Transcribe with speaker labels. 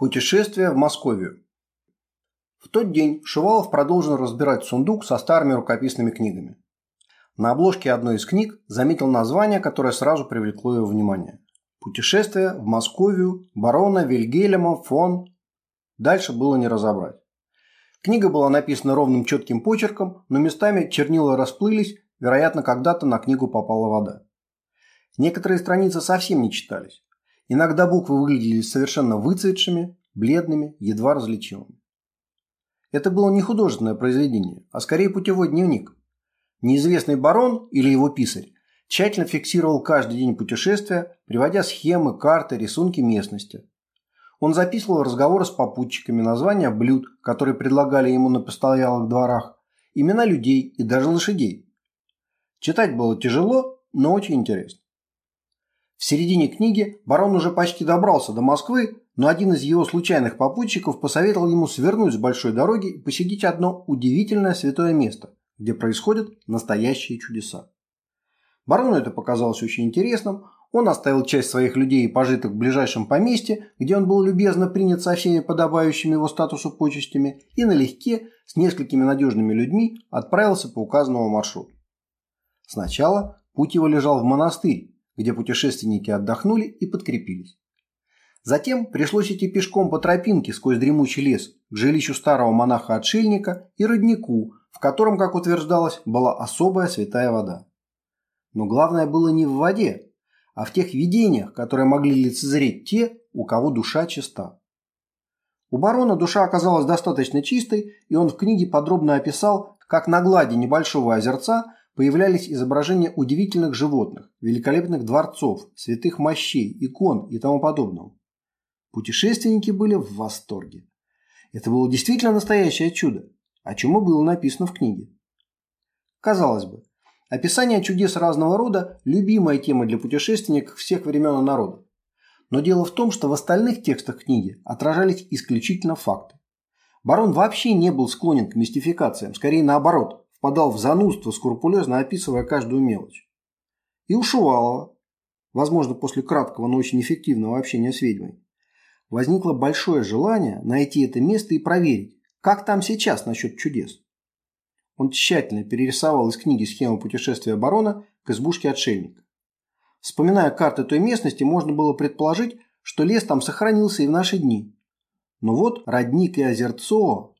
Speaker 1: Путешествие в Московию. В тот день Шувалов продолжил разбирать сундук со старыми рукописными книгами. На обложке одной из книг заметил название, которое сразу привлекло его внимание. «Путешествие в Московию барона Вильгельма фон...» Дальше было не разобрать. Книга была написана ровным четким почерком, но местами чернила расплылись, вероятно, когда-то на книгу попала вода. Некоторые страницы совсем не читались. Иногда буквы выглядели совершенно выцветшими, бледными, едва различимыми. Это было не художественное произведение, а скорее путевой дневник. Неизвестный барон или его писарь тщательно фиксировал каждый день путешествия, приводя схемы, карты, рисунки местности. Он записывал разговоры с попутчиками, названия блюд, которые предлагали ему на постоялых дворах, имена людей и даже лошадей. Читать было тяжело, но очень интересно. В середине книги барон уже почти добрался до Москвы, но один из его случайных попутчиков посоветовал ему свернуть с большой дороги и посетить одно удивительное святое место, где происходят настоящие чудеса. Барону это показалось очень интересным, он оставил часть своих людей и пожиток в ближайшем поместье, где он был любезно принят со всеми подобающими его статусу почестями, и налегке с несколькими надежными людьми отправился по указанному маршруту. Сначала путь его лежал в монастырь, где путешественники отдохнули и подкрепились. Затем пришлось идти пешком по тропинке сквозь дремучий лес к жилищу старого монаха-отшельника и роднику, в котором, как утверждалось, была особая святая вода. Но главное было не в воде, а в тех видениях, которые могли лицезреть те, у кого душа чиста. У барона душа оказалась достаточно чистой, и он в книге подробно описал, как на глади небольшого озерца появлялись изображения удивительных животных, великолепных дворцов, святых мощей, икон и тому подобного. Путешественники были в восторге. Это было действительно настоящее чудо, о чем и было написано в книге. Казалось бы, описание чудес разного рода – любимая тема для путешественников всех времен и народов. Но дело в том, что в остальных текстах книги отражались исключительно факты. Барон вообще не был склонен к мистификациям, скорее наоборот впадал в занудство, скрупулезно описывая каждую мелочь. И у Шувалова, возможно, после краткого, но очень эффективного общения с ведьмой, возникло большое желание найти это место и проверить, как там сейчас насчет чудес. Он тщательно перерисовал из книги схему путешествия барона к избушке отшельника. Вспоминая карты той местности, можно было предположить, что лес там сохранился и в наши дни. Но вот родник и озерцо